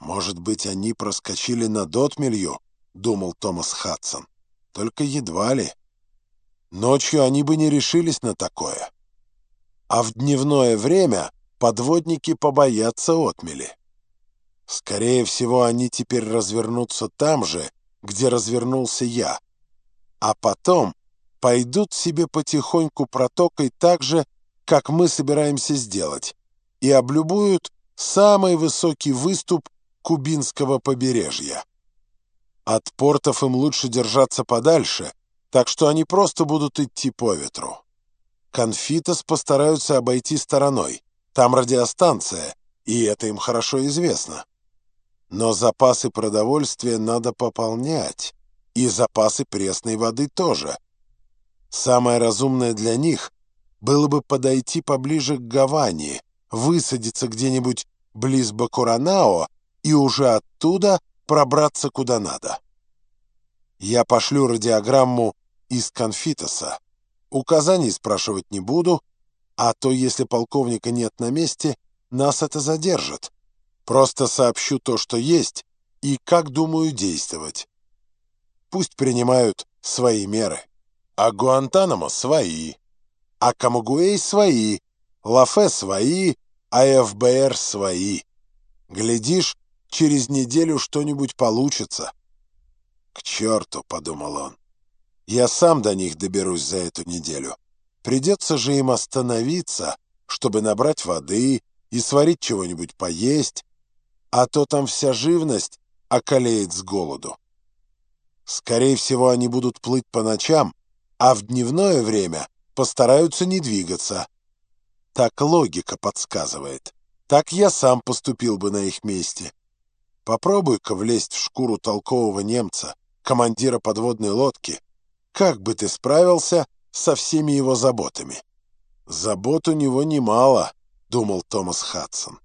«Может быть, они проскочили над отмелью?» — думал Томас Хадсон. «Только едва ли. Ночью они бы не решились на такое. А в дневное время подводники побоятся отмели. Скорее всего, они теперь развернутся там же, где развернулся я, а потом пойдут себе потихоньку протокой так же, как мы собираемся сделать, и облюбуют самый высокий выступ Кубинского побережья. От портов им лучше держаться подальше, так что они просто будут идти по ветру. Конфитос постараются обойти стороной. Там радиостанция, и это им хорошо известно. Но запасы продовольствия надо пополнять, и запасы пресной воды тоже. Самое разумное для них было бы подойти поближе к Гавани, высадиться где-нибудь близ Бакуранао и уже оттуда пробраться куда надо. Я пошлю радиограмму из Конфитоса. Указаний спрашивать не буду, а то, если полковника нет на месте, нас это задержит. Просто сообщу то, что есть, и как думаю действовать. Пусть принимают свои меры. А Гуантанамо свои, а Камагуэй свои, Лафе свои, а ФБР свои. Глядишь, через неделю что-нибудь получится. «К черту!» — подумал он. «Я сам до них доберусь за эту неделю. Придется же им остановиться, чтобы набрать воды и сварить чего-нибудь поесть, а то там вся живность околеет с голоду. Скорее всего, они будут плыть по ночам, а в дневное время постараются не двигаться. Так логика подсказывает. Так я сам поступил бы на их месте. Попробуй-ка влезть в шкуру толкового немца, командира подводной лодки. Как бы ты справился со всеми его заботами? Забот у него немало, думал Томас Хадсон.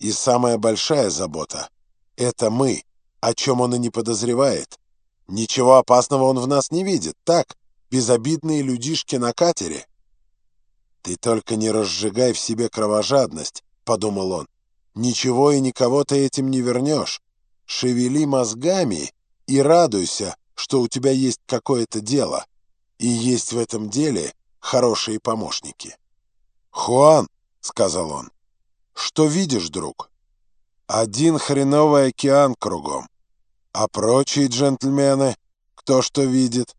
И самая большая забота — это мы, о чем он и не подозревает. Ничего опасного он в нас не видит, так, безобидные людишки на катере. «Ты только не разжигай в себе кровожадность», — подумал он. «Ничего и никого ты этим не вернешь. Шевели мозгами и радуйся, что у тебя есть какое-то дело, и есть в этом деле хорошие помощники». «Хуан», — сказал он, что видишь, друг? Один хреновый океан кругом. А прочие джентльмены, кто что видит?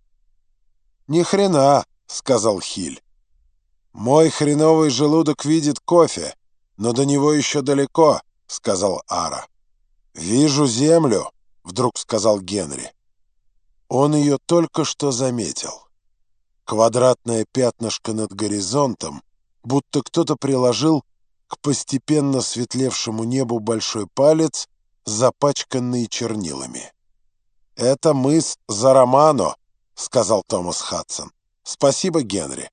Ни хрена, сказал Хиль. Мой хреновый желудок видит кофе, но до него еще далеко, сказал Ара. Вижу землю, вдруг сказал Генри. Он ее только что заметил. Квадратное пятнышко над горизонтом, будто кто-то приложил к постепенно светлевшему небу большой палец, запачканный чернилами. «Это мыс Зарамано», — сказал Томас Хадсон. «Спасибо, Генри.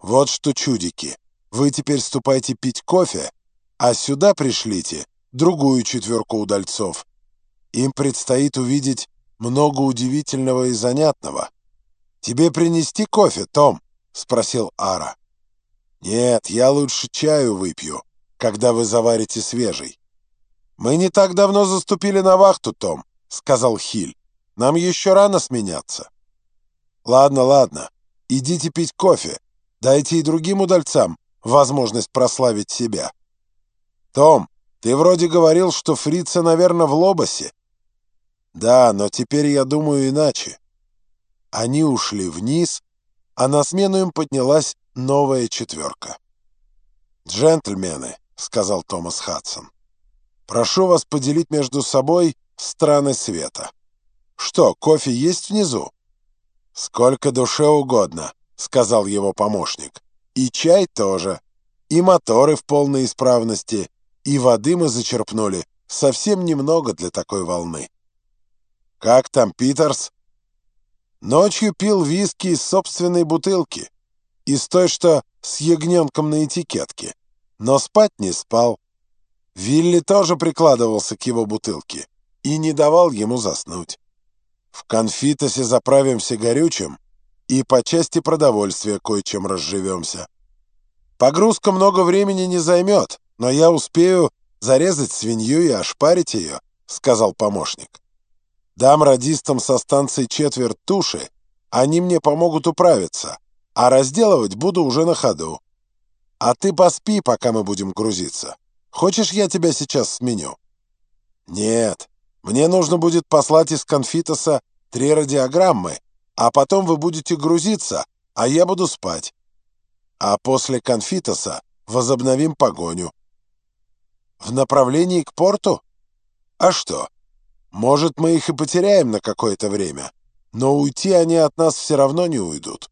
Вот что, чудики, вы теперь ступайте пить кофе, а сюда пришлите другую четверку удальцов. Им предстоит увидеть много удивительного и занятного. Тебе принести кофе, Том?» — спросил Ара. «Нет, я лучше чаю выпью, когда вы заварите свежий». «Мы не так давно заступили на вахту, Том», — сказал Хиль. «Нам еще рано сменяться». «Ладно, ладно, идите пить кофе. Дайте и другим удальцам возможность прославить себя». «Том, ты вроде говорил, что фрица, наверное, в Лобосе». «Да, но теперь я думаю иначе». Они ушли вниз, а на смену им поднялась новая четверка. «Джентльмены», — сказал Томас Хадсон, — «прошу вас поделить между собой страны света. Что, кофе есть внизу?» «Сколько душе угодно», — сказал его помощник. «И чай тоже, и моторы в полной исправности, и воды мы зачерпнули совсем немного для такой волны». «Как там Питерс?» «Ночью пил виски из собственной бутылки» из той, что с ягненком на этикетке. Но спать не спал. Вилли тоже прикладывался к его бутылке и не давал ему заснуть. В конфитосе заправимся горючим и по части продовольствия кое-чем разживемся. Погрузка много времени не займет, но я успею зарезать свинью и ошпарить ее», — сказал помощник. «Дам радистам со станции четверть туши, они мне помогут управиться, а разделывать буду уже на ходу. А ты поспи, пока мы будем грузиться. Хочешь, я тебя сейчас сменю?» «Нет, мне нужно будет послать из конфитоса три радиограммы, а потом вы будете грузиться, а я буду спать. А после конфитоса возобновим погоню». «В направлении к порту? А что? Может, мы их и потеряем на какое-то время, но уйти они от нас все равно не уйдут.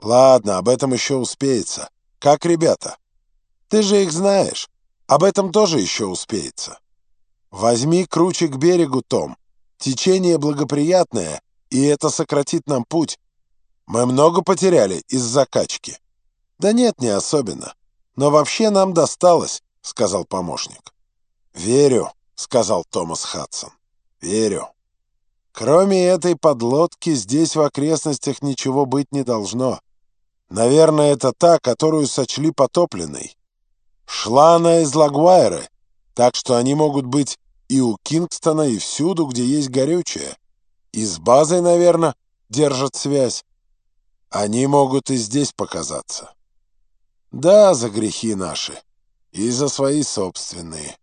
Ладно, об этом еще успеется. Как ребята? Ты же их знаешь. Об этом тоже еще успеется. Возьми круче к берегу, Том. Течение благоприятное, и это сократит нам путь. Мы много потеряли из-за качки. Да нет, не особенно. Но вообще нам досталось, сказал помощник. Верю, сказал Томас Хадсон. Верю. Кроме этой подлодки здесь в окрестностях ничего быть не должно. Наверное, это та, которую сочли потопленной. Шла она из Лагуайры, так что они могут быть и у Кингстона, и всюду, где есть горючее. И с базой, наверное, держат связь. Они могут и здесь показаться. Да, за грехи наши. И за свои собственные.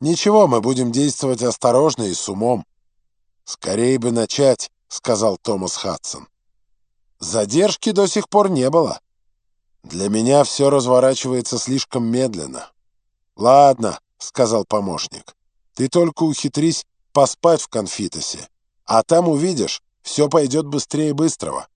Ничего, мы будем действовать осторожно и с умом. Скорее бы начать, сказал Томас Хадсон. Задержки до сих пор не было. Для меня все разворачивается слишком медленно. Ладно, сказал помощник. Ты только ухитрись поспать в конфитосе, а там увидишь, все пойдет быстрее быстрого.